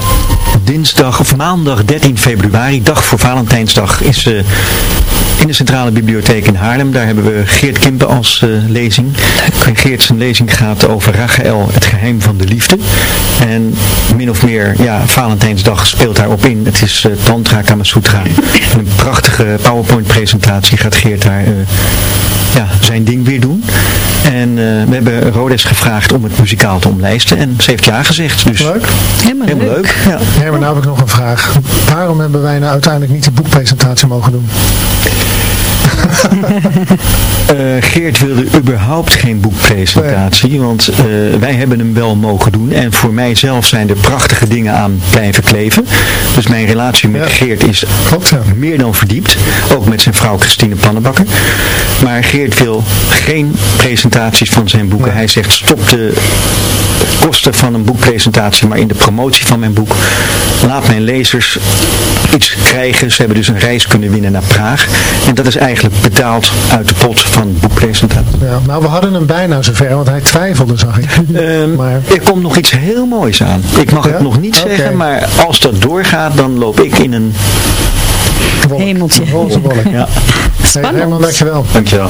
dinsdag of maandag 13 februari, dag voor Valentijnsdag, is uh, in de Centrale Bibliotheek in Haarlem. Daar hebben we Geert Kimpe als uh, lezing. Geert zijn lezing gaat over Rachel, het geheim van de liefde. En min of meer, ja, Valentijnsdag speelt daarop in. Het is uh, Tantra Kamasutra. En een prachtige PowerPoint presentatie gaat Geert daar ja, zijn ding weer doen. En we hebben Rodes gevraagd om het muzikaal te omlijsten. En ze heeft ja gezegd. Dus leuk. Helemaal, helemaal leuk. leuk. Ja. Herman, nou heb ik nog een vraag. Waarom hebben wij nou uiteindelijk niet de boekpresentatie mogen doen? Uh, Geert wilde überhaupt geen boekpresentatie, want uh, wij hebben hem wel mogen doen. En voor mijzelf zijn er prachtige dingen aan blijven kleven. Dus mijn relatie met ja. Geert is Klopt, ja. meer dan verdiept. Ook met zijn vrouw Christine Pannenbakker. Maar Geert wil geen presentaties van zijn boeken. Nee. Hij zegt stop de kosten van een boekpresentatie, maar in de promotie van mijn boek. Laat mijn lezers iets krijgen. Ze hebben dus een reis kunnen winnen naar Praag. En dat is eigenlijk betaald uit de pot van boekpresentatie. Ja, nou, we hadden hem bijna zover, want hij twijfelde, zag ik. Um, maar... Er komt nog iets heel moois aan. Ik mag ja? het nog niet okay. zeggen, maar als dat doorgaat, dan loop ik in een... Wolk. Hemeltje. Roze wolk. Ja. Spannend. Hey, Herman, dankjewel. Dankjewel.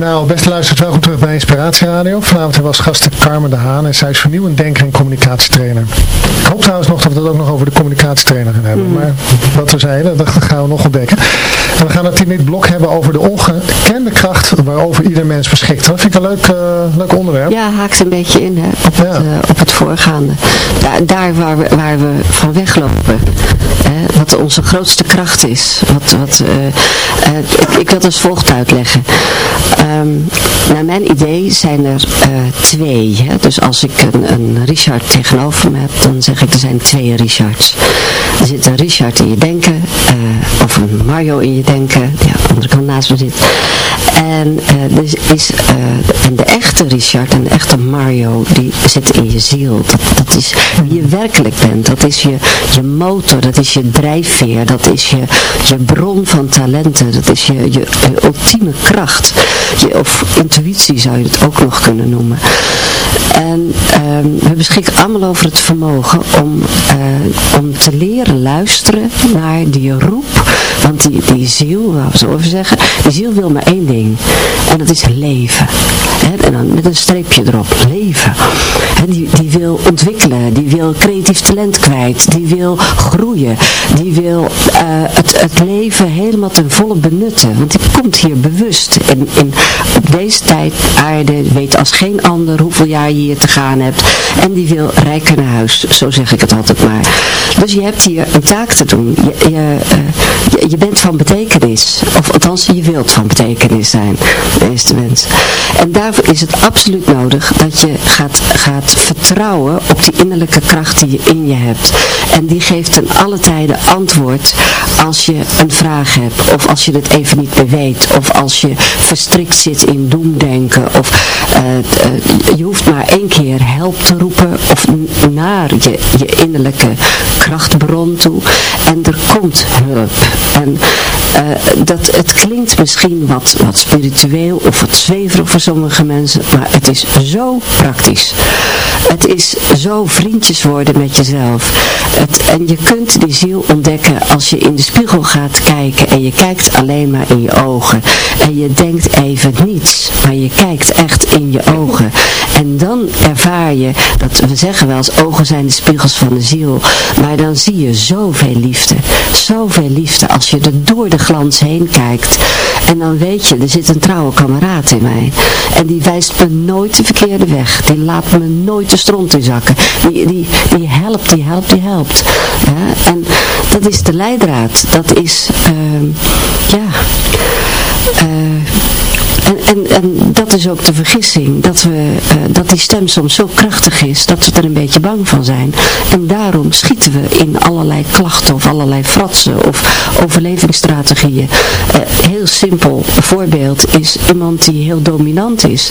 Nou, beste luisteraars, welkom terug bij Inspiratieradio. Vanavond was gasten Carmen de Haan en zij is vernieuwend denker en communicatietrainer. Ik hoop trouwens nog dat we het ook nog over de communicatietrainer gaan hebben. Mm. Maar wat we zeiden, dat gaan we nog ontdekken. En we gaan het in dit blok hebben over de ongekende kracht waarover ieder mens beschikt. Dat vind ik een leuk, uh, leuk onderwerp. Ja, haakt een beetje in hè, op, het, uh, op het voorgaande. Daar, daar waar, we, waar we van weglopen. Hè, wat onze grootste kracht is. Wat, wat, uh, ik, ik wil het als volgt uitleggen. Um, naar mijn idee zijn er twee. Hè? Dus als ik een, een, Richard tegenover me heb, dan zeg ik er zijn twee Richards. Er zit een Richard in je denken, of een Mario in je denken, aan de andere kant naast me zit. En, dus is, en de echte Richard en de echte Mario, die zit in je ziel. Dat, is wie je werkelijk bent. Dat is je, je motor, dat is je drijfveer, dat is je, je bron van talenten, dat is je, je, je ultieme kracht. Je, of intuïtie zou je het ook nog kunnen noemen. En um, we beschikken allemaal over het vermogen om, uh, om te leren luisteren naar die roep. Want die, die ziel, laten we zo even zeggen, die ziel wil maar één ding. En dat is leven. En dan met een streepje erop, leven. He, die, die wil ontwikkelen, die wil creatief talent kwijt, die wil groeien, die wil uh, het, het leven helemaal ten volle benutten. Want die komt hier bewust in, in, op deze tijd aarde, weet als geen ander hoeveel jaar je hier te gaan hebt. En die wil rijker naar huis, zo zeg ik het altijd maar. Dus je hebt hier een taak te doen. Je, je, je, je bent van betekenis. Of althans, je wilt van betekenis zijn, de meeste mensen. En daarvoor is het absoluut nodig dat je gaat, gaat vertrouwen op die innerlijke kracht die je in je hebt. En die geeft ten alle tijden antwoord als je een vraag hebt. Of als je het even niet meer weet. Of als je verstrikt zit in doemdenken. Of uh, uh, je hoeft maar één keer help te roepen. Of naar je, je innerlijke krachtbron toe. En er komt hulp. En dat, het klinkt misschien wat, wat spiritueel of wat zweverig voor sommige mensen, maar het is zo praktisch. Het is zo vriendjes worden met jezelf. Het, en je kunt die ziel ontdekken als je in de spiegel gaat kijken en je kijkt alleen maar in je ogen. En je denkt even niets, maar je kijkt echt in je ogen. En dan ervaar je, dat we zeggen wel eens, ogen zijn de spiegels van de ziel. Maar dan zie je zoveel liefde. Zoveel liefde als je er door de glans heen kijkt. En dan weet je, er zit een trouwe kameraad in mij. En die wijst me nooit de verkeerde weg. Die laat me nooit de stront in zakken. Die, die, die helpt, die helpt, die helpt. Ja? En dat is de leidraad. Dat is, uh, ja... Uh, en, en, en dat is ook de vergissing, dat, we, uh, dat die stem soms zo krachtig is, dat we er een beetje bang van zijn. En daarom schieten we in allerlei klachten of allerlei fratsen of overlevingsstrategieën. Uh, heel simpel voorbeeld is iemand die heel dominant is.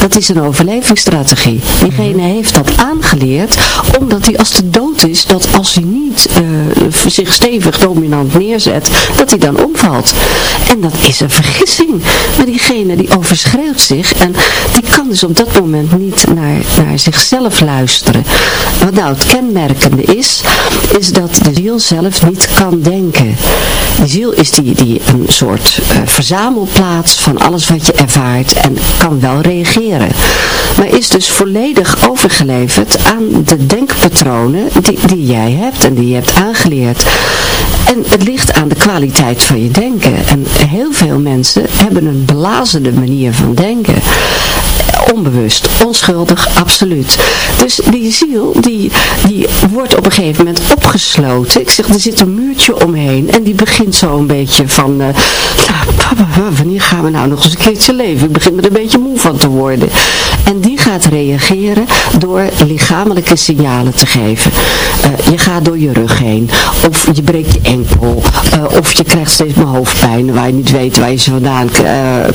Dat is een overlevingsstrategie. Diegene heeft dat aangeleerd, omdat hij als de dood is, dat als hij niet uh, zich stevig dominant neerzet, dat hij dan omvalt. En dat is een vergissing. Maar diegene die overschreeuwt zich en die kan dus op dat moment niet naar, naar zichzelf luisteren. Wat nou het kenmerkende is, is dat de ziel zelf niet kan denken. De ziel is die, die een soort uh, verzamelplaats van alles wat je ervaart en kan wel reageren. Maar is dus volledig overgeleverd aan de denkpatronen die, die jij hebt en die je hebt aangeleerd. En het ligt aan de kwaliteit van je denken. En heel veel mensen hebben een belazende manier van denken onbewust, onschuldig, absoluut. Dus die ziel, die, die wordt op een gegeven moment opgesloten. Ik zeg, er zit een muurtje omheen en die begint zo een beetje van, uh, nou, wanneer gaan we nou nog eens een keertje leven? Ik begin er een beetje moe van te worden. En die gaat reageren door lichamelijke signalen te geven. Uh, je gaat door je rug heen, of je breekt je enkel, uh, of je krijgt steeds maar hoofdpijn waar je niet weet waar je ze vandaan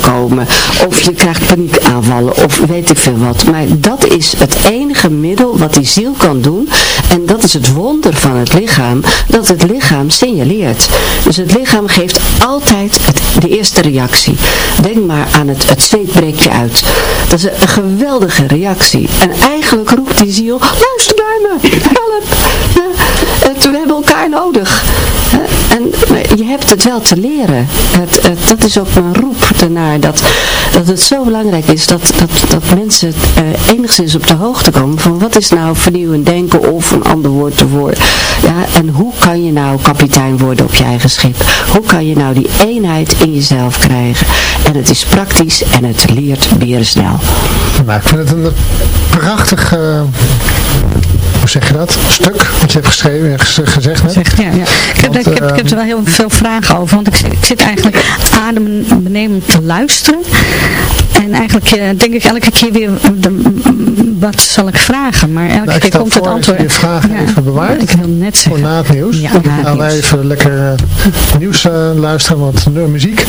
komen, of je krijgt paniekaanvallen, of weet ik veel wat. Maar dat is het enige middel wat die ziel kan doen. En dat is het wonder van het lichaam, dat het lichaam signaleert. Dus het lichaam geeft altijd de eerste reactie. Denk maar aan het, het uit. Dat is een reactie. En eigenlijk roept die ziel, luister naar me, help. We hebben elkaar nodig. Je hebt het wel te leren. Het, het, dat is ook mijn roep ernaar. Dat, dat het zo belangrijk is dat, dat, dat mensen uh, enigszins op de hoogte komen van wat is nou vernieuwend denken of een ander woord ervoor. Ja, en hoe kan je nou kapitein worden op je eigen schip? Hoe kan je nou die eenheid in jezelf krijgen? En het is praktisch en het leert weer snel. Ik vind het een prachtig... Uh hoe zeg je dat? Stuk wat je hebt geschreven en gezegd hebt. Zeg, ja, ja. Ik, heb, ik, heb, ik heb er wel heel veel vragen over, want ik, ik zit eigenlijk adembenemend te luisteren. En eigenlijk uh, denk ik elke keer weer, wat zal ik vragen? Maar elke nou, keer komt het antwoord. je vragen ja, even bewaard. Ik wil net zeggen. Voor na het nieuws. Ja, gaan wij even lekker uh, nieuws uh, luisteren, wat muziek.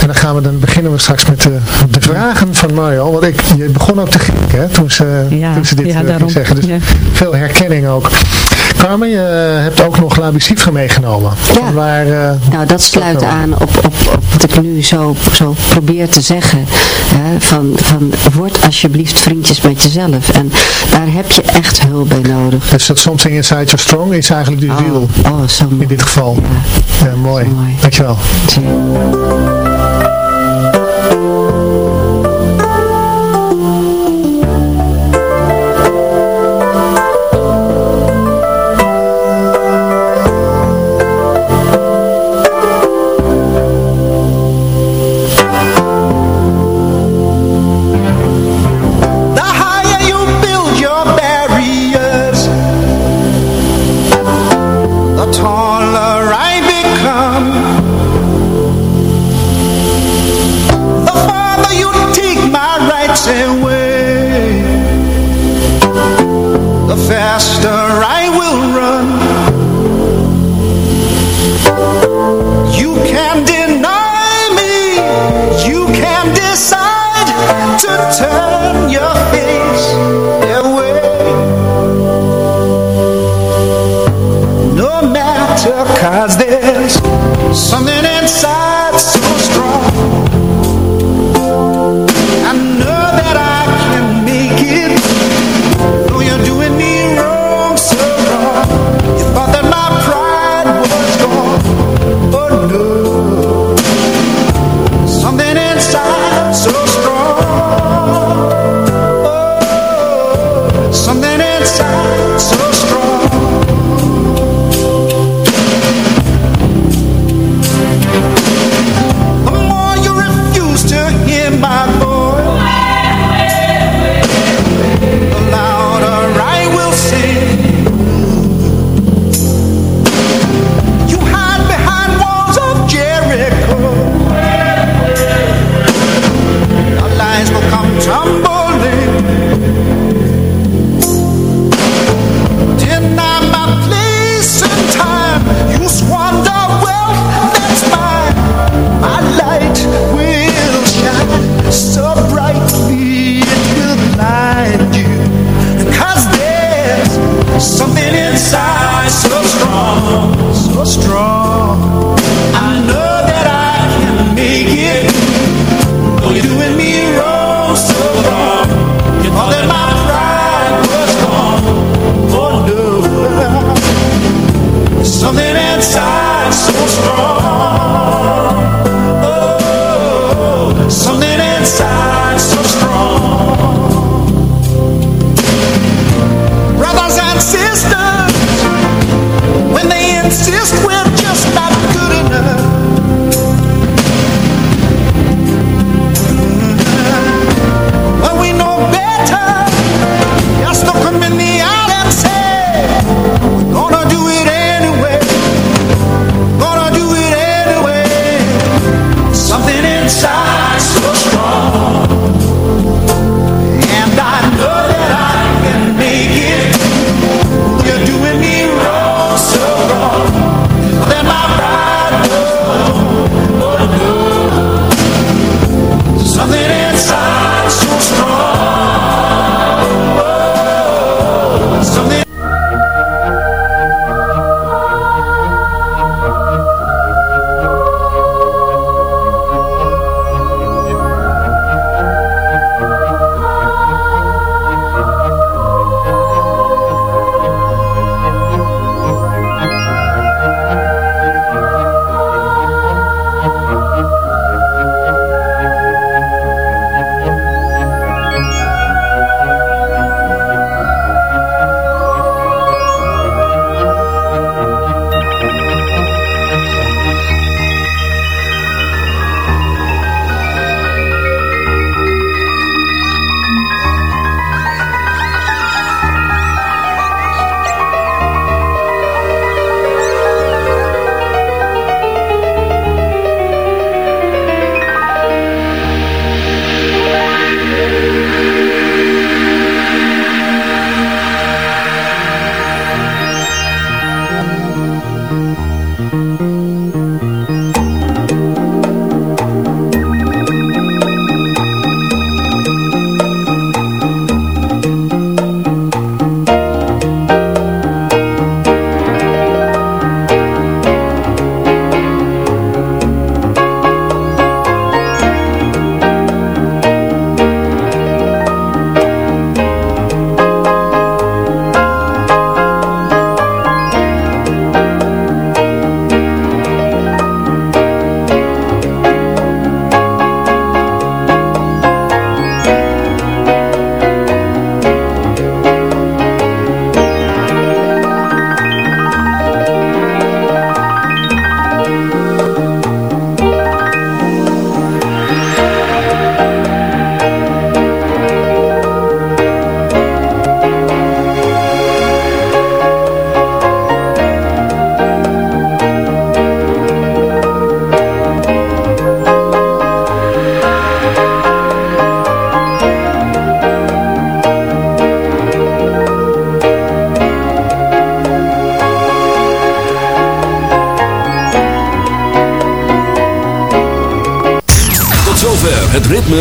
En dan gaan we dan beginnen we straks met de, de vragen van Mario. Want ik, je begon ook te grinniken hè, toen, ze, toen ze dit ja, daarom, zeggen. Dus veel herkenning ook. Carmen, je hebt ook nog La Bicifre meegenomen. Ja. Waar, uh, nou, dat sluit aan op, op, op, wat ik nu zo, zo probeer te zeggen. Hè, van, van, word alsjeblieft vriendjes met jezelf. En daar heb je echt hulp bij nodig. Dus dat Something Inside Your Strong is eigenlijk die wiel. Oh, oh, zo mooi. In dit geval. Ja, ja mooi. mooi. Dankjewel.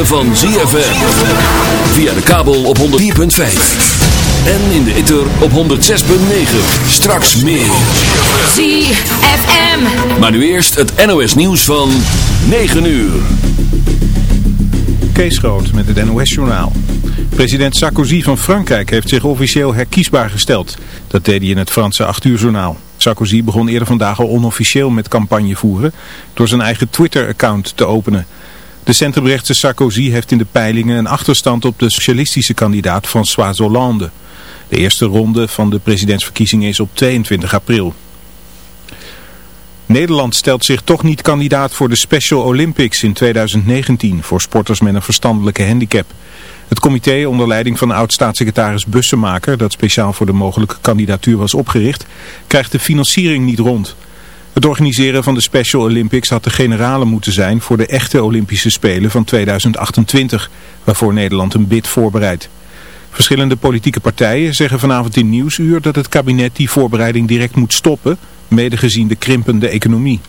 Van ZFM. Via de kabel op 104.5. En in de ether op 106.9. Straks meer. ZFM. Maar nu eerst het NOS nieuws van 9 uur. Kees Groot met het NOS journaal. President Sarkozy van Frankrijk heeft zich officieel herkiesbaar gesteld. Dat deed hij in het Franse 8 uur journaal. Sarkozy begon eerder vandaag al onofficieel met campagne voeren... door zijn eigen Twitter-account te openen... De centrumrechtse Sarkozy heeft in de peilingen een achterstand op de socialistische kandidaat François Hollande. De eerste ronde van de presidentsverkiezingen is op 22 april. Nederland stelt zich toch niet kandidaat voor de Special Olympics in 2019 voor sporters met een verstandelijke handicap. Het comité onder leiding van oud-staatssecretaris Bussemaker, dat speciaal voor de mogelijke kandidatuur was opgericht, krijgt de financiering niet rond. Het organiseren van de Special Olympics had de generale moeten zijn voor de echte Olympische Spelen van 2028, waarvoor Nederland een bid voorbereidt. Verschillende politieke partijen zeggen vanavond in Nieuwsuur dat het kabinet die voorbereiding direct moet stoppen, mede gezien de krimpende economie.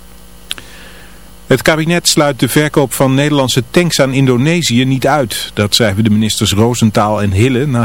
Het kabinet sluit de verkoop van Nederlandse tanks aan Indonesië niet uit. Dat schrijven de ministers Roosentaal en Hille na